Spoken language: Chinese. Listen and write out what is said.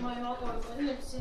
妈呀我搞一个那个鸡